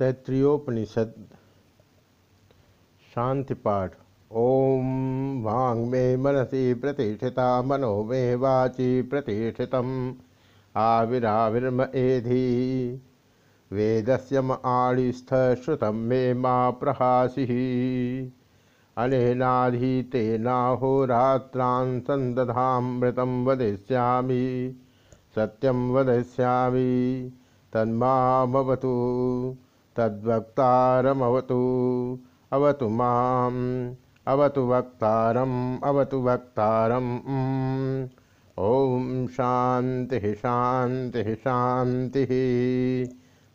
तैत्रीयोपनिषद शांति पाठ ओम वांग मे मनसी प्रतिष्ठिता मनो मे वाची प्रतिष्ठित आविराविर्म एधि। वेदस्य म आड़िस्थ श्रुत मे मा प्रहासी। अनेनाधीतेनाहोरात्रान् वदिष्यामि। सत्यं वदिष्यामि। तन्मामवतु। तद्वक्तारमवतु। अवतु माम्। अवतु वक्तारम्। अवतु वक्तारम्। ॐ शान्तिः शान्तिः शान्तिः।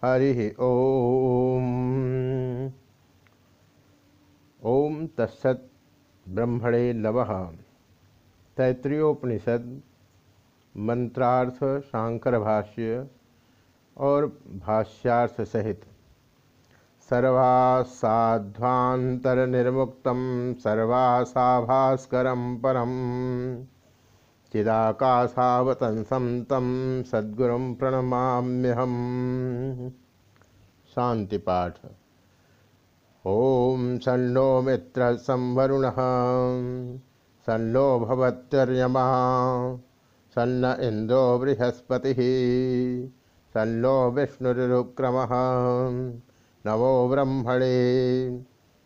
हरिः ॐ ॐ तत्सत् ब्रह्मणे नमः। तैत्रीयोपनिषद मंत्रार्थ शांकर भाष्य और भाष्यार्थ सहित। सर्वासाध्वांतर निर्मुक्त सर्वासाभास्कर परम चिदाकाशावतंसम तम सद्गुरु प्रणमाम्यहम शांति पाठ ओम सन्नो मित्र संवरुण सन्नो भवत्यर्यमा सन्न इंद्रो बृहस्पति। सन्नो विष्णुरुक्रम। नमो ब्रह्मणे।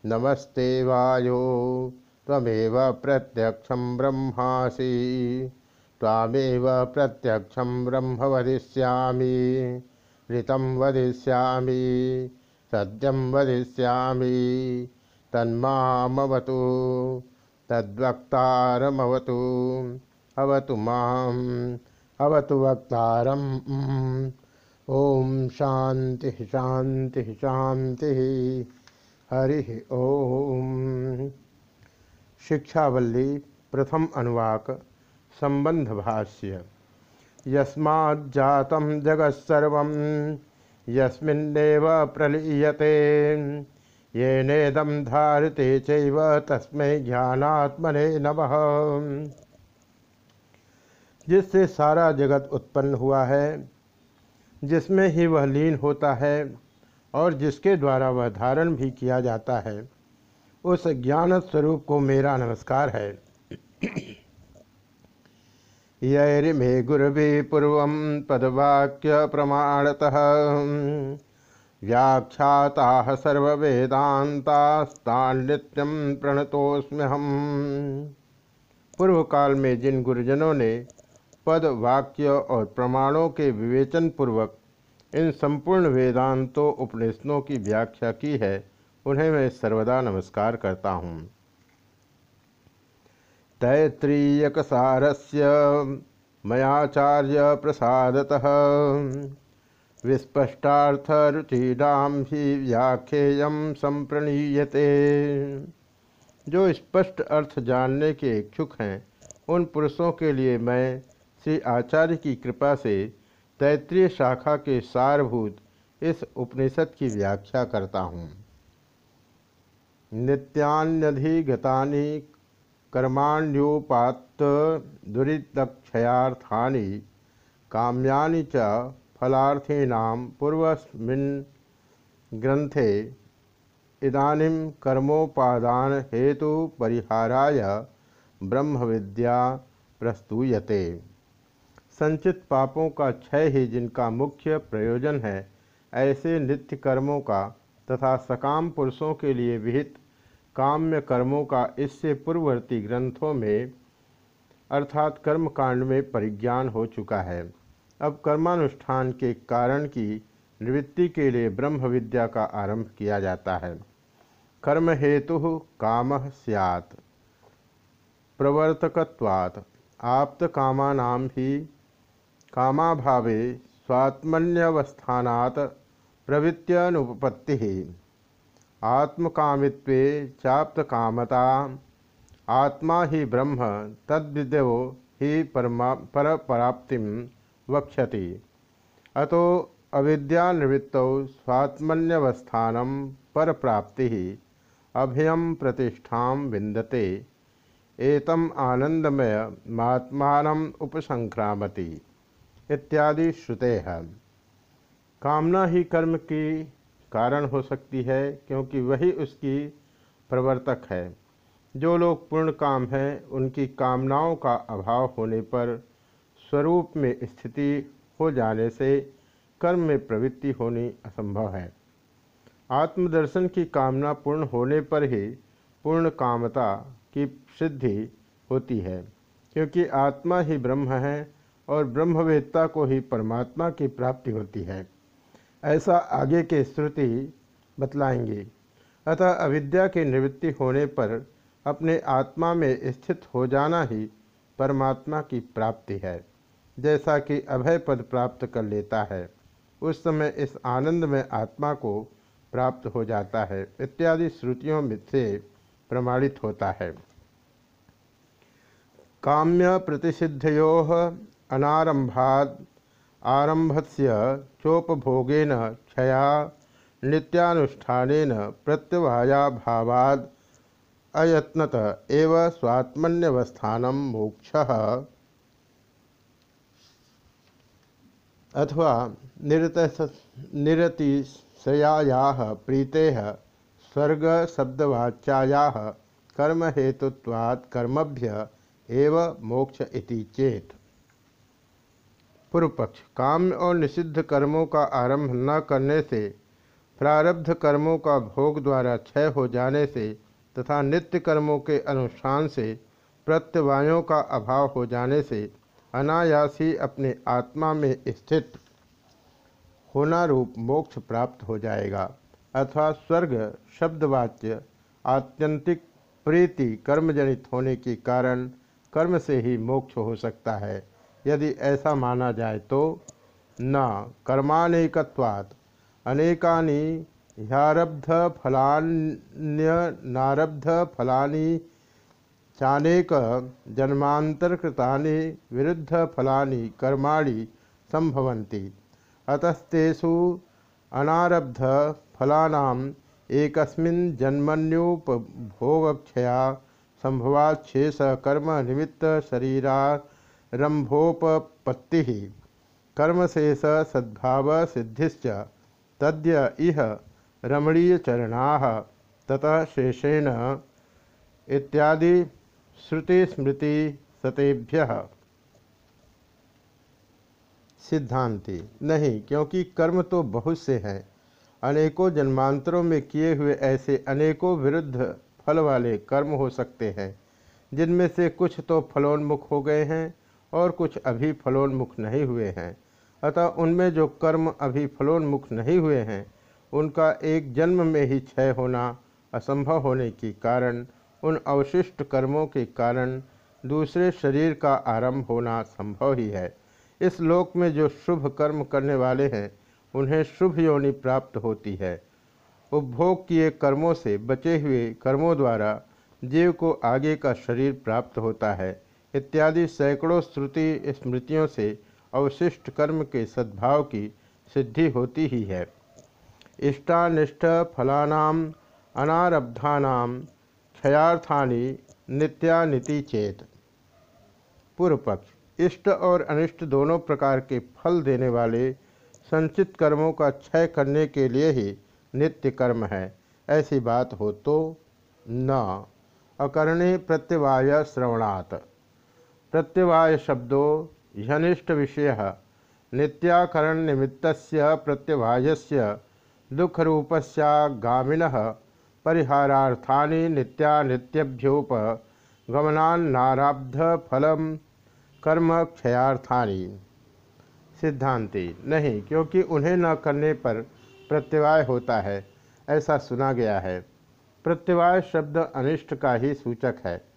नमस्ते वायो। तमेव प्रत्यक्षं ब्रह्मासि। त्वामेव प्रत्यक्षं ब्रह्म वदिष्यामि। ऋतं वदिष्यामि। सत्यं वदिष्यामि। तन्मामवतु। तद्वक्तारमवतु। अवतु माम्। वक्तारम्। ओम शांति शांति शांति। हरि ओम। शिक्षावल्ली प्रथम अनुवाक संबंध भाष्य। यस्मात् जगत्सर्व यस्मिन्नेव प्रलीयते। येनेदम धारते चैव ज्ञानात्मने नमः। जिससे सारा जगत उत्पन्न हुआ है जिसमें ही वह लीन होता है और जिसके द्वारा वह धारण भी किया जाता है, उस ज्ञान स्वरूप को मेरा नमस्कार है। यैरिमे गुरवे पूर्व पदवाक्य प्रमाणतः व्याख्याता सर्वेदातास्तान्नित्यम प्रणतोस्म्यहम पूर्व काल में जिन गुरुजनों ने पद, वाक्य और प्रमाणों के विवेचन पूर्वक इन संपूर्ण वेदांतों उपनिषदों की व्याख्या की है, उन्हें मैं सर्वदा नमस्कार करता हूँ। तैत्रीयकसारस्य मयाचार्य प्रसादतः रुचिनाम ही व्याख्येय संप्रणीयते। जो स्पष्ट अर्थ जानने के इच्छुक हैं, उन पुरुषों के लिए मैं श्री आचार्य की कृपा से तैतृय शाखा के सारभूत इस उपनिषद की व्याख्या करता हूँ। नित्यान्यधिगता कर्माण्योपात दुरीक्षयार्थानि काम्यानि च फलार्थीनां पूर्वस्मिन् ग्रंथे इदानीं कर्मोपादान हेतु परिहाराय ब्रह्म विद्या प्रस्तूयते। संचित पापों का क्षय ही जिनका मुख्य प्रयोजन है, ऐसे नित्य कर्मों का तथा सकाम पुरुषों के लिए विहित काम्य कर्मों का इससे पूर्ववर्ती ग्रंथों में, अर्थात कर्म कांड में परिज्ञान हो चुका है। अब कर्मानुष्ठान के कारण की निवृत्ति के लिए ब्रह्म विद्या का आरंभ किया जाता है। कर्म हेतु काम सियात। प्रवर्तकवात् आप्त ही कामाभावे स्वात्मन्यवस्थानात् प्रवृत्त्यनुपत्ति आत्मकामित्वे चाप्त कामता आत्मा ही ब्रह्म तद्विदो ही परमा, परपराप्ति वक्षति अतो अविद्यावृत्त स्वात्मन्यवस्थान पर प्राप्ति अभयम प्रतिष्ठा विंदते एतम आनंदमय महात्मा उपसंक्रामती। इत्यादि श्रुते। हैं कामना ही कर्म की कारण हो सकती है, क्योंकि वही उसकी प्रवर्तक है। जो लोग पूर्ण काम हैं, उनकी कामनाओं का अभाव होने पर स्वरूप में स्थिति हो जाने से कर्म में प्रवृत्ति होनी असंभव है। आत्मदर्शन की कामना पूर्ण होने पर ही पूर्ण कामता की सिद्धि होती है, क्योंकि आत्मा ही ब्रह्म है और ब्रह्मवेत्ता को ही परमात्मा की प्राप्ति होती है। ऐसा आगे के श्रुति बतलाएँगे। अतः अविद्या की निवृत्ति होने पर अपने आत्मा में स्थित हो जाना ही परमात्मा की प्राप्ति है, जैसा कि अभय पद प्राप्त कर लेता है। उस समय इस आनंद में आत्मा को प्राप्त हो जाता है, इत्यादि श्रुतियों में से प्रमाणित होता है। काम्य प्रतिषिद्धयो अनारंभाद आरंभस्य चोपभोगेन क्षया नित्यानुष्ठान प्रत्यवायाभावाद अयत्नत एव स्वात्मन्यवस्थान मोक्ष। अथवा निरत निरतिशयाया प्रीते स्वर्ग शब्दवाच्याया कर्म कर्मभ्य मोक्ष इति चेत। पूर्व पक्ष काम और निषिद्ध कर्मों का आरंभ न करने से, प्रारब्ध कर्मों का भोग द्वारा क्षय हो जाने से तथा नित्य कर्मों के अनुष्ठान से, प्रत्यवायों का अभाव हो जाने से, अनायास ही अपने आत्मा में स्थित होना रूप मोक्ष प्राप्त हो जाएगा। अथवा स्वर्ग, शब्दवाच्य, आत्यंतिक प्रीति कर्मजनित होने के कारण कर्म से ही मोक्ष हो सकता है। यदि ऐसा माना जाए तो न कर्मानेकत्वात् अनेकानि ह्यारब्ध फलान्य नारब्ध फलानि चानेक जन्मांतरकृतानि विरुद्ध फलानि कर्माणि संभवन्ति अतस्तेषु अनारब्ध फलानाम एकस्मिन् जन्मन्युपभोगक्षया संभवाच्छेष कर्म निमित्त शरीरारंभोपत्ति कर्मशेष सद्भाव सिद्धिश्च। तद्य इह रमणीयचरणा। ततः शेषेण इत्यादि श्रुतिस्मृति सतेभ्य। सिद्धांति। नहीं, क्योंकि कर्म तो बहुत से हैं। अनेकों जन्मांतरों में किए हुए ऐसे अनेकों विरुद्ध फल वाले कर्म हो सकते हैं। जिनमें से कुछ तो फलोन्मुख हो गए हैं और कुछ अभी फलोन्मुख नहीं हुए हैं। अतः उनमें जो कर्म अभी फलोन्मुख नहीं हुए हैं, उनका एक जन्म में ही क्षय होना असंभव होने के कारण, उन अवशिष्ट कर्मों के कारण दूसरे शरीर का आरंभ होना संभव ही है। इस लोक में जो शुभ कर्म करने वाले हैं, उन्हें शुभ योनि प्राप्त होती है। उपभोग किए कर्मों से बचे हुए कर्मों द्वारा जीव को आगे का शरीर प्राप्त होता है। इत्यादि सैकड़ों श्रुति स्मृतियों से अवशिष्ट कर्म के सद्भाव की सिद्धि होती ही है। इष्टानिष्ट फलानाम अनारब्धानाम क्षयार्थानी, नित्यानिति चेत। पूर्व पक्ष इष्ट और अनिष्ट दोनों प्रकार के फल देने वाले संचित कर्मों का क्षय करने के लिए ही नित्य कर्म है। ऐसी बात हो तो न, अकरणे प्रत्यवाय श्रवणात्। प्रत्यवाय शब्दों घनिष्ठ विषय। नित्याकरण निमित्त प्रत्यवाय दुख रूपस्यागामिन परिहारार्थानि नित्यानित्यभ्योप गमनान्नाराब्ध फलम कर्म क्षयार्थानि। सिद्धांति, नहीं, क्योंकि उन्हें न करने पर प्रत्यवाय होता है, ऐसा सुना गया है। प्रत्यवाय शब्द अनिष्ट का ही सूचक है।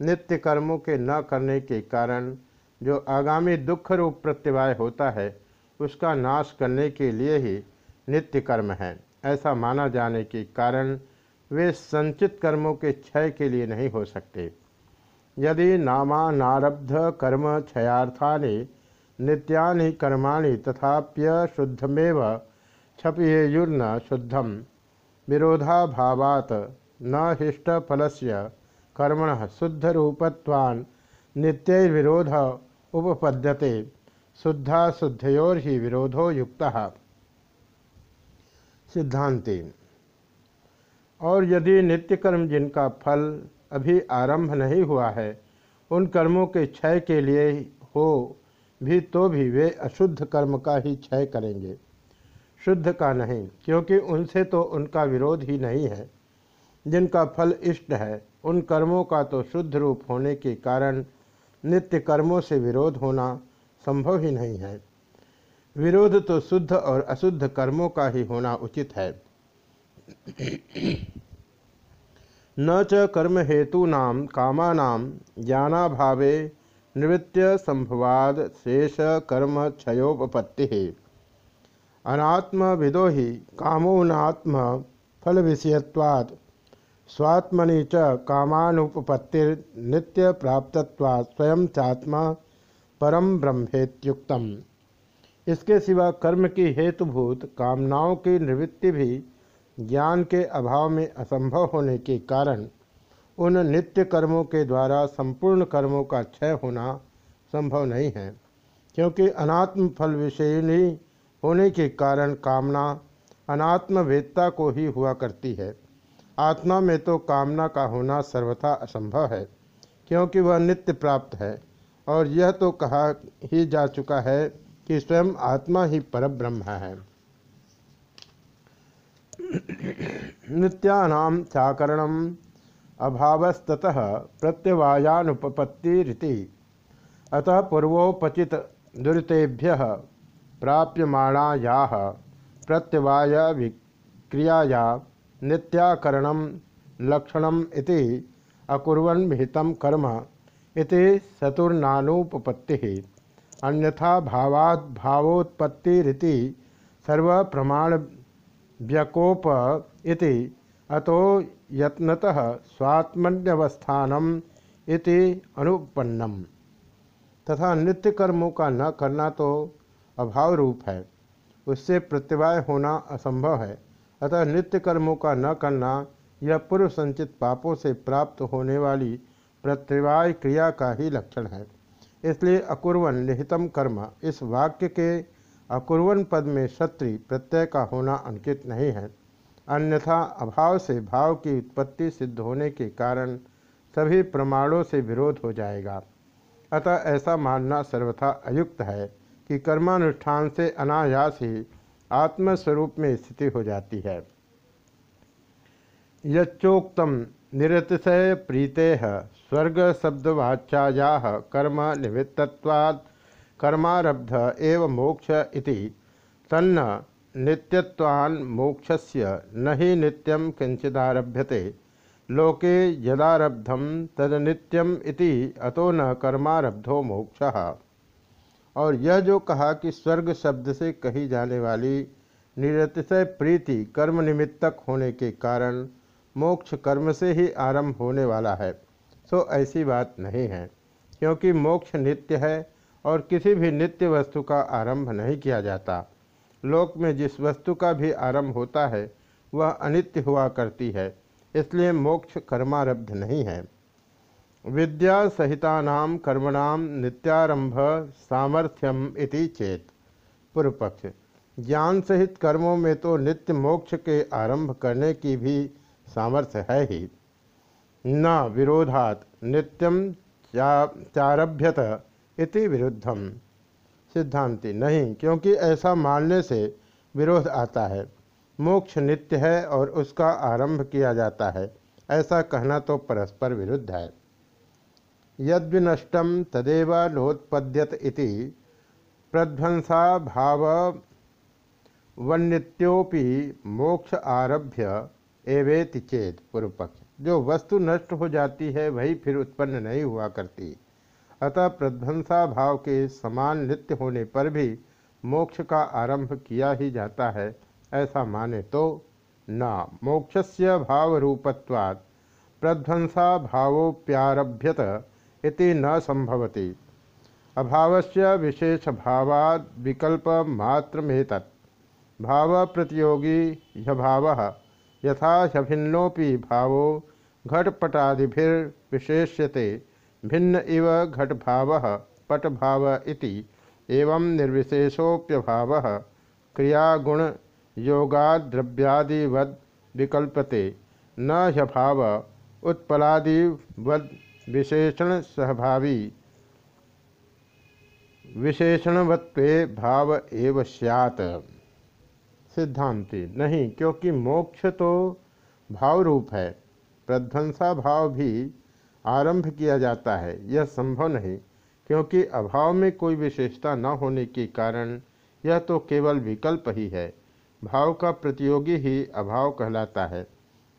नित्य कर्मों के न करने के कारण जो आगामी दुख रूप प्रत्यवाय होता है, उसका नाश करने के लिए ही नित्य कर्म है। ऐसा माना जाने के कारण वे संचित कर्मों के क्षय के लिए नहीं हो सकते। यदि नामानारब्ध कर्म क्षयार्थानि, नित्यानि कर्माणि तथाप्य शुद्धमेव क्षपयेयुर्न शुद्धम, विरोधाभावात न हिष्टफलस्य कर्मण शुद्ध रूपत्वान नित्य विरोध उपपद्यते। शुद्धा शुद्धयोर ही विरोधो युक्त। सिद्धांति। और यदि नित्य कर्म जिनका फल अभी आरंभ नहीं हुआ है, उन कर्मों के क्षय के लिए हो भी तो भी वे अशुद्ध कर्म का ही क्षय करेंगे। शुद्ध का नहीं, क्योंकि उनसे तो उनका विरोध ही नहीं है। जिनका फल इष्ट है उन कर्मों का तो शुद्ध रूप होने के कारण नित्य कर्मों से विरोध होना संभव ही नहीं है। विरोध तो शुद्ध और अशुद्ध कर्मों का ही होना उचित है। न च कर्म हेतूना कामाना ज्ञानाभावे निवृत्त संभवाद शेष कर्म क्षयोपत्ति अनात्म विदो ही कामोनात्म फल विषयत्वात् स्वात्मनि च कामानुपत्तिर्नित्य प्राप्तत्वात् स्वयं चात्मा परम ब्रह्मेत्युक्तम। इसके सिवा कर्म की हेतुभूत, कामनाओं की निवृत्ति भी ज्ञान के अभाव में असंभव होने के कारण उन नित्य कर्मों के द्वारा संपूर्ण कर्मों का क्षय होना संभव नहीं है, क्योंकि अनात्म फल विषयनी होने के कारण कामना अनात्म वेदता को ही हुआ करती है। आत्मा में तो कामना का होना सर्वथा असंभव है, क्योंकि वह नित्य प्राप्त है। और यह तो कहा ही जा चुका है कि स्वयं आत्मा ही परब्रह्म है। नित्यानाम चाकरणम अभावस्तः प्रत्यवायानुपपत्तिरिति। अतः पूर्वोपचित दुरीतेभ्य प्राप्यमाणा प्रत्यवाय विक्रियाया नित्याकरण लक्षण अकुर्वन् विहितं कर्म इति चतुर्नानुपपत्ति। अन्यथा भावाद भावोत्पत्तिरिति सर्वप्रमाण व्यकोप इति अतो यत्नतः स्वात्मन्यवस्थानम इति अनुपन्नम। तथा नित्य कर्मों का न करना तो अभाव रूप है। उससे प्रत्यवाय होना असंभव है। अतः नित्य कर्मों का न करना यह पूर्व संचित पापों से प्राप्त होने वाली प्रत्यवाय क्रिया का ही लक्षण है। इसलिए अकुर्वन निहितम कर्म। इस वाक्य के अकुर्वन पद में क्षत्रि प्रत्यय का होना अंकित नहीं है। अन्यथा अभाव से भाव की उत्पत्ति सिद्ध होने के कारण सभी प्रमाणों से विरोध हो जाएगा। अतः ऐसा मानना सर्वथा अयुक्त है कि कर्मानुष्ठान से अनायास ही आत्मस्वरूप में स्थिति हो जाती है। यच्चोक्तम निरतिशय प्रीते स्वर्ग शब्दवाच्याया कर्म निमित्तवाद कर्मारब्ध एव मोक्ष इति। तन्न नित्यत्वान् मोक्षस्य न ही नित्यम किंचिदारभ्यते लोके यदारब्धम तद नित्यम इति, अतो न कर्मारब्धो मोक्ष। और यह जो कहा कि स्वर्ग शब्द से कही जाने वाली निरतिशय प्रीति कर्म निमित्तक होने के कारण मोक्ष कर्म से ही आरंभ होने वाला है, सो ऐसी बात नहीं है, क्योंकि मोक्ष नित्य है और किसी भी नित्य वस्तु का आरंभ नहीं किया जाता। लोक में जिस वस्तु का भी आरंभ होता है, वह अनित्य हुआ करती है, इसलिए मोक्ष कर्मारब्ध नहीं है। विद्या सहितानाम कर्मणाम नित्यारंभ सामर्थ्यम इति चेत। पूर्व पक्ष ज्ञान सहित कर्मों में तो नित्य मोक्ष के आरंभ करने की भी सामर्थ्य है ही। न विरोधात नित्यम चा, चारभ्यत इति विरुद्धम। सिद्धांति, नहीं, क्योंकि ऐसा मानने से विरोध आता है। मोक्ष नित्य है और उसका आरंभ किया जाता है। ऐसा कहना तो परस्पर विरुद्ध है। यद्विनष्टम तदेव नोत्पद्यत इति प्रध्वंसा भाव वन्नित्योपि मोक्ष आरभ्य एवेति चेत पूर्वपक्ष। जो वस्तु नष्ट हो जाती है, वही फिर उत्पन्न नहीं हुआ करती। अतः प्रध्वंसा भाव के समान नित्य होने पर भी मोक्ष का आरंभ किया ही जाता है, ऐसा माने तो न। मोक्षस्य भाव रूपत्वात् प्रध्वंसा भावोप्यारभ्यत इति न संभवति। अभावस्य विशेष भावाद विकल्प मात्रमेतत् भाव प्रतियोगी यभाव यथा ह्यभिन्नोपि भावो घटपटादिभिर्विशेष्यते, भिन्न इव घट भाव पट भाव इति, एवं निर्विशेषोप्यभाव क्रियागुण योगाद्रव्यादिवद विकल्पते, न ह्यभाव उत्पलादिवद विशेषण सहभावी। विशेषणवत्व भाव एव सैत सिद्धांति, नहीं, क्योंकि मोक्ष तो भाव रूप है। प्रध्वंसा भाव भी आरंभ किया जाता है। यह संभव नहीं, क्योंकि अभाव में कोई विशेषता न होने के कारण यह तो केवल विकल्प ही है। भाव का प्रतियोगी ही अभाव कहलाता है।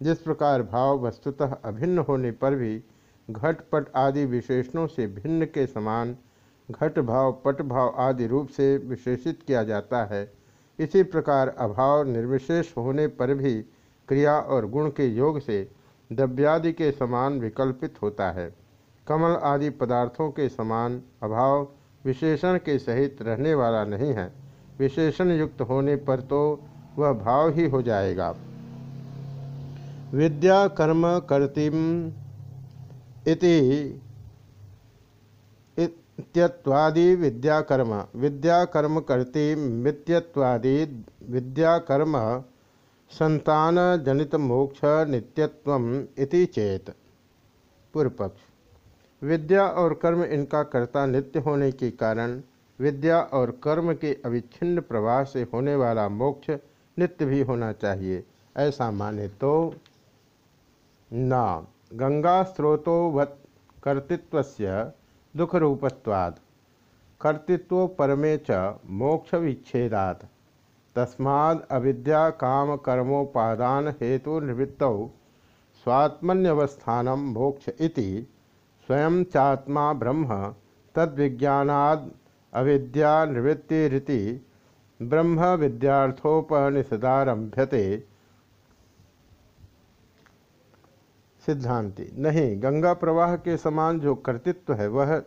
जिस प्रकार भाव वस्तुतः अभिन्न होने पर भी घटपट आदि विशेषणों से भिन्न के समान घट भाव, पट भाव आदि रूप से विशेषित किया जाता है। इसी प्रकार अभाव निर्विशेष होने पर भी क्रिया और गुण के योग से द्रव्यादि के समान विकल्पित होता है। कमल आदि पदार्थों के समान अभाव विशेषण के सहित रहने वाला नहीं है। विशेषण युक्त होने पर तो वह भाव ही हो जाएगा। विद्या, कर्म, कर्तिम इति इत्यत्वादि विद्याकर्म। विद्याकर्म कर्ति मित्यत्वादि विद्याकर्म संतान जनित मोक्ष नित्यत्व इति चेत। पूर्व पक्ष विद्या और कर्म इनका कर्ता नित्य होने के कारण विद्या और कर्म के अविच्छिन्न प्रवाह से होने वाला मोक्ष नित्य भी होना चाहिए। ऐसा माने तो न गंगा स्रोतोवत कर्तृत्व दुख रूपत्वाद कर्तृत्व परमे च मोक्ष विच्छेदात तस्माद अविद्या काम कर्मोपादान हेतु निवृत्त स्वात्मन्यवस्थान मोक्ष इति स्वयं चात्मा ब्रह्म तद्विज्ञानाद अविद्या निवृत्तिरिति ब्रह्म विद्यार्थोपनिषदारभ्यते सिद्धांति। नहीं, गंगा प्रवाह के समान जो कर्तृत्व है, वह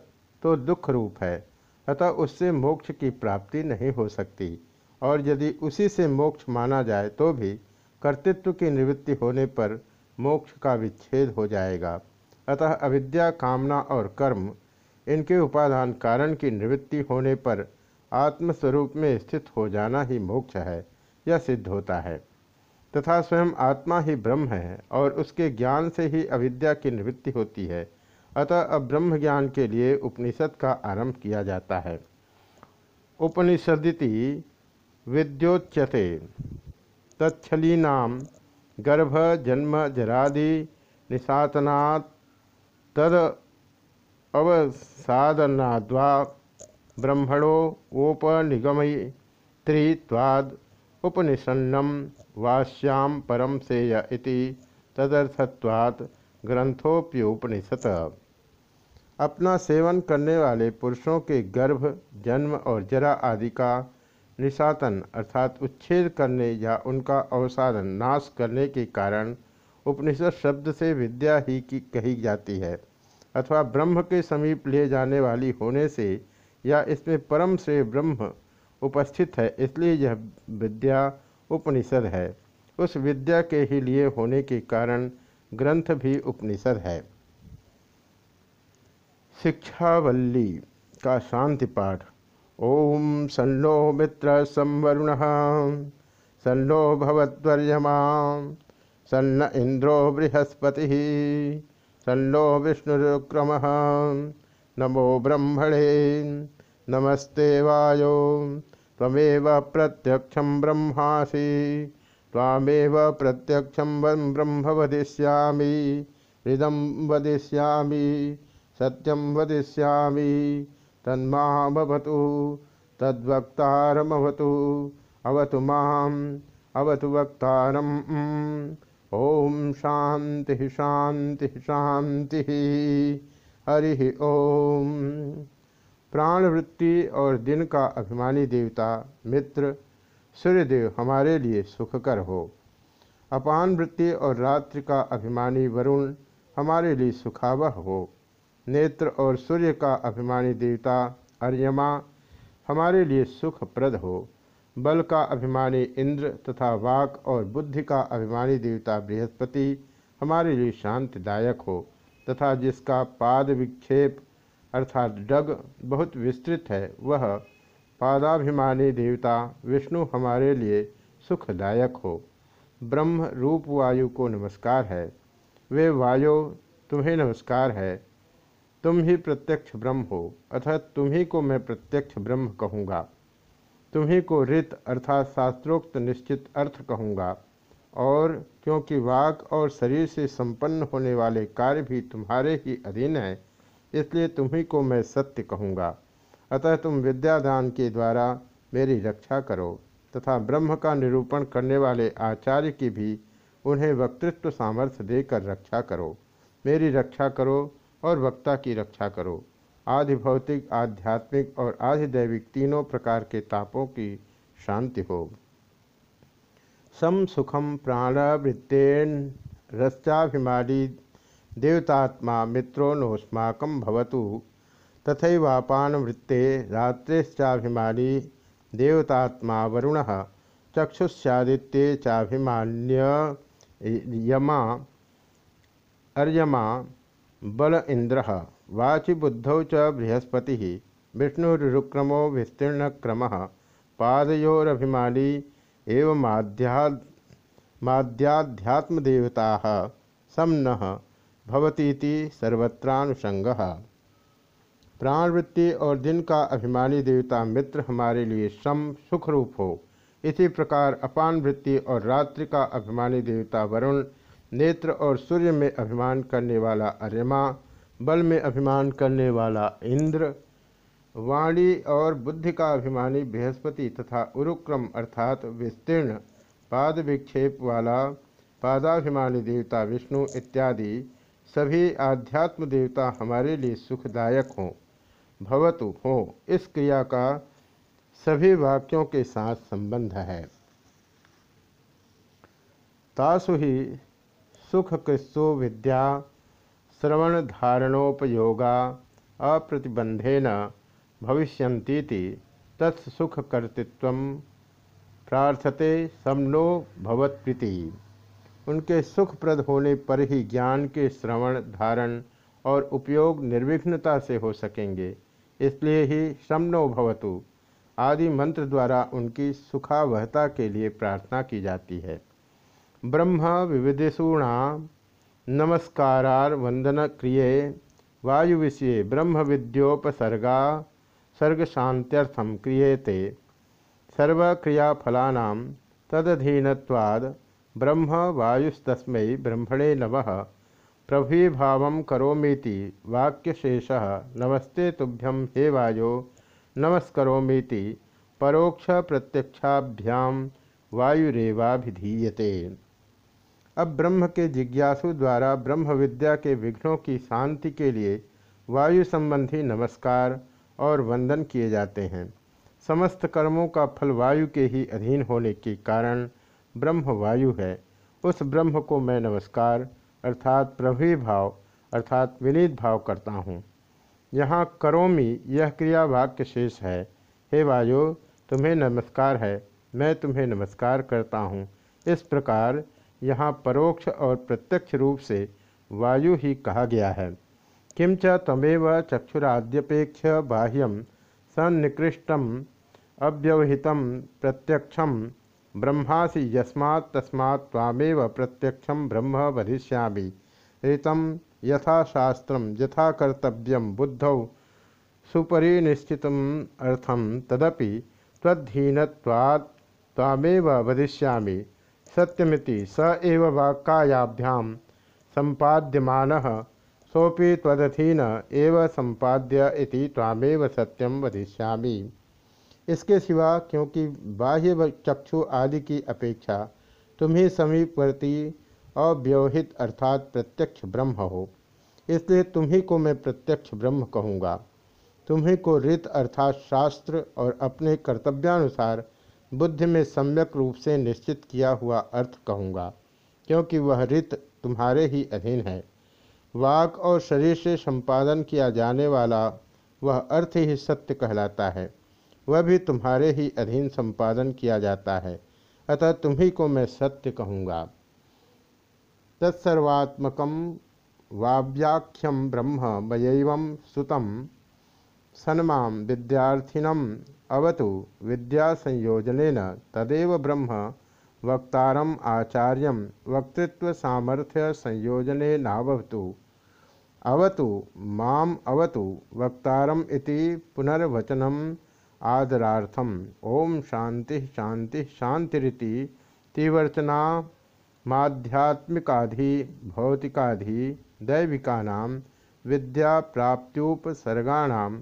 तो दुख रूप है, अतः उससे मोक्ष की प्राप्ति नहीं हो सकती। और यदि उसी से मोक्ष माना जाए तो भी कर्तृत्व की निवृत्ति होने पर मोक्ष का विच्छेद हो जाएगा। अतः अविद्या, कामना और कर्म, इनके उपादान कारण की निवृत्ति होने पर आत्मस्वरूप में स्थित हो जाना ही मोक्ष है यह सिद्ध होता है। तथा स्वयं आत्मा ही ब्रह्म है और उसके ज्ञान से ही अविद्या की निवृत्ति होती है। अतः अब ब्रह्म ज्ञान के लिए उपनिषद का आरंभ किया जाता है। उपनिषदिति विद्योच्यते। तत्लीना गर्भ जन्म जरादि निशातनात् तद अवसादनाद्वा ब्रह्मणोपनिगमयित्वाद उपनिषन्नम। वाश्याम परम सेय इति तदर्थत्वात् ग्रंथोप्योपनिषद अपना सेवन करने वाले पुरुषों के गर्भ, जन्म और जरा आदि का निशातन अर्थात उच्छेद करने या उनका अवसादन नाश करने के कारण उपनिषद शब्द से विद्या ही की कही जाती है अथवा ब्रह्म के समीप ले जाने वाली होने से या इसमें परम से ब्रह्म उपस्थित है, इसलिए यह विद्या उपनिषद है। उस विद्या के ही लिए होने के कारण ग्रंथ भी उपनिषद है। शिक्षावल्ली का शांति पाठ। ओम सन्नो मित्र संवरुण। सन्नो भवद्वर्यमा। सन्न इंद्रो बृहस्पति। सन्नो विष्णुक्रम नमो ब्रह्मणे। नमस्ते वायो। तमेव प्रत्यक्ष ब्रह्मासि। तामेव प्रत्यक्ष ब्रह्म वदिष्यामि। हृदम वदिष्यामि। सत्यम वदिष्यामि। तन्मामवतु। तद्वक्तारमवतु। अवतु माम् अवतु वक्तारम्। ओम शांति शांति शांति हरि ओम प्राणवृत्ति और दिन का अभिमानी देवता, मित्र, सूर्यदेव हमारे लिए सुखकर हो। अपान वृत्ति और रात्रि का अभिमानी वरुण हमारे लिए सुखावह हो। नेत्र और सूर्य का अभिमानी देवता, अर्यमा, हमारे लिए सुखप्रद हो। बल का अभिमानी इंद्र तथा वाक और बुद्धि का अभिमानी देवता बृहस्पति हमारे लिए शांतिदायक हो तथा जिसका पाद विक्षेप अर्थात डग बहुत विस्तृत है। वह पादाभिमानी देवता विष्णु हमारे लिए सुखदायक हो। ब्रह्म रूप वायु को नमस्कार है। वे वायु तुम्हें नमस्कार है। तुम ही प्रत्यक्ष ब्रह्म हो। अतः तुम्ही को मैं प्रत्यक्ष ब्रह्म कहूँगा। तुम्ही को रित अर्थात शास्त्रोक्त निश्चित अर्थ कहूँगा। और क्योंकि वाक और शरीर से संपन्न होने वाले कार्य भी तुम्हारे ही अधीन हैं इसलिए तुम्ही को मैं सत्य कहूँगा। अतः तुम विद्यादान के द्वारा मेरी रक्षा करो तथा ब्रह्म का निरूपण करने वाले आचार्य की भी उन्हें वक्तृत्व सामर्थ्य देकर रक्षा करो। मेरी रक्षा करो और वक्ता की रक्षा करो। आधि भौतिक, आध्यात्मिक और आधिदैविक तीनों प्रकार के तापों की शांति हो। सम सुखम प्राणवृत्तेन रस्याभिमानी देवतात्मा मित्रो नोस्माकम भवतु। तथैवापान वृत्ते रात्रिश्चाभिमानी देवतात्मा वरुण चक्षुष्यादित्ये चाभिमान्य यमा अर्यमा बल इंद्र वाचिबुद्धौ च बृहस्पति विष्णुरुक्रमो विस्तीर्णक्रम पादयोरभिमानी एवमाध्यात्मदेवता समन भवतीति सर्वत्रानुषंग प्राणवृत्ति और दिन का अभिमानी देवता मित्र हमारे लिए सम सुख रूप हो। इसी प्रकार अपान वृत्ति और रात्रि का अभिमानी देवता वरुण, नेत्र और सूर्य में अभिमान करने वाला अर्यमा, बल में अभिमान करने वाला इंद्र, वाणी और बुद्धि का अभिमानी बृहस्पति तथा उरुक्रम अर्थात विस्तीर्ण, पाद विक्षेप वाला, पादाभिमानी देवता विष्णु इत्यादि सभी आध्यात्म देवता हमारे लिए सुखदायक हों भवतु हो। इस क्रिया का सभी वाक्यों के साथ संबंध है। तासु ही सुख कृत्सु विद्या श्रवण धारणोपयोगा अप्रतिबंधेन भविष्यन्तीति तत्सुखकर्तृत्व प्रार्थते समनो भवत्प्रीति। उनके सुखप्रद होने पर ही ज्ञान के श्रवण, धारण और उपयोग निर्विघ्नता से हो सकेंगे। इसलिए ही समनो भवतु। आदि मंत्र द्वारा उनकी सुखावहता के लिए प्रार्थना की जाती है। ब्रह्म विविधिषूणा नमस्कारार वंदन क्रिय वायु विषय ब्रह्म विद्योपसर्गा सर्ग शांत्यर्थम क्रियते। सर्वक्रियाफला तदधीनवाद ब्रह्म वायुस्तस्म ब्रह्मणे नम। प्रभुभाव करोमीति वाक्यशेष। नमस्ते तुभ्यं हे वायो। नमस्करोमीति परोक्ष प्रत्यक्षाभ्याम वायुरेवाभिधीयते। अब ब्रह्म के जिज्ञासु द्वारा ब्रह्म विद्या के विघ्नों की शांति के लिए वायु संबंधी नमस्कार और वंदन किए जाते हैं। समस्त कर्मों का फल वायु के ही अधीन होने के कारण ब्रह्म वायु है। उस ब्रह्म को मैं नमस्कार, अर्थात प्रभु भाव, अर्थात विनीत भाव करता हूँ। यहाँ करोमी, यह क्रिया वाक्य शेष है। हे वायु, तुम्हें नमस्कार है। मैं तुम्हें नमस्कार करता हूँ। इस प्रकार यहाँ परोक्ष और प्रत्यक्ष रूप से वायु ही कहा गया है। किंच तमेव चक्षुराद्यपेक्ष बाह्यम सन्निकृष्टम, अव्यवहित प्रत्यक्षम ब्रह्मासि यस्मात् तस्मात् त्वामेव प्रत्यक्षम ब्रह्म वधिष्यामि ऋतम यथा शास्त्र यथा कर्तव्य बुद्धौ सुपरिनिश्चित अर्थम तदपि तद्धीनवाद तामेव वदिष्यामि। सत्यमिति स एव वाक्कायाभ्याम संपाद्यमान सोपि तदधीन एव संपाद्य इति तामेव सत्यम वदिष्यामि। इसके सिवा क्योंकि बाह्य चक्षु आदि की अपेक्षा तुम्हें समीपवर्ती अव्यवहित अर्थात प्रत्यक्ष ब्रह्म हो। इसलिए तुम्ही को मैं प्रत्यक्ष ब्रह्म कहूँगा। तुम्ही को रित अर्थात शास्त्र और अपने कर्तव्यानुसार बुद्धि में सम्यक रूप से निश्चित किया हुआ अर्थ कहूँगा, क्योंकि वह रित तुम्हारे ही अधीन है। वाक और शरीर से संपादन किया जाने वाला वह अर्थ ही सत्य कहलाता है। वह भी तुम्हारे ही अधीन संपादन किया जाता है। अतः तुम्ही को मैं सत्य कहूँगा। तत्सर्वात्मक वाव्याख्यम ब्रह्म मयैव सुत सन्मा विद्यार्थिनम अवतु विद्या संयोजन तदेव ब्रह्म वक्तारम आचार्य वक्तृत्व सामर्थ्य संयोजने नावतु अवतु माम अवतु इति पुनर्वचनम आदरार्थम। ओम शांति शांति शांतिरिति तीवर्चना माध्यात्मिकाधि भौतिकाधि दैविका विद्या प्राप्त्युपसर्गाणाम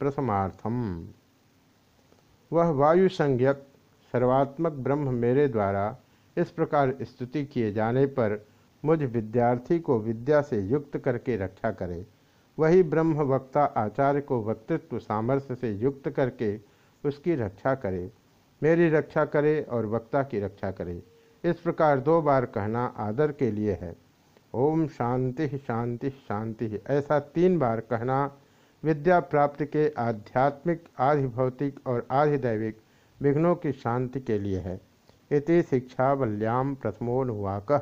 प्रथमार्थम। वह वायु संज्ञक सर्वात्मक ब्रह्म मेरे द्वारा इस प्रकार स्तुति किए जाने पर मुझ विद्यार्थी को विद्या से युक्त करके रक्षा करे। वही ब्रह्म वक्ता आचार्य को वक्तृत्व सामर्थ्य से युक्त करके उसकी रक्षा करे, मेरी रक्षा करे और वक्ता की रक्षा करे। इस प्रकार दो बार कहना आदर के लिए है। ओम शांति शांति शांति। ऐसा तीन बार कहना विद्या प्राप्ति के आध्यात्मिक आधि भौतिक और आधिदैविक विघ्नों की शांति के लिए है। इति शिक्षावल्याम प्रथमोनुवाक।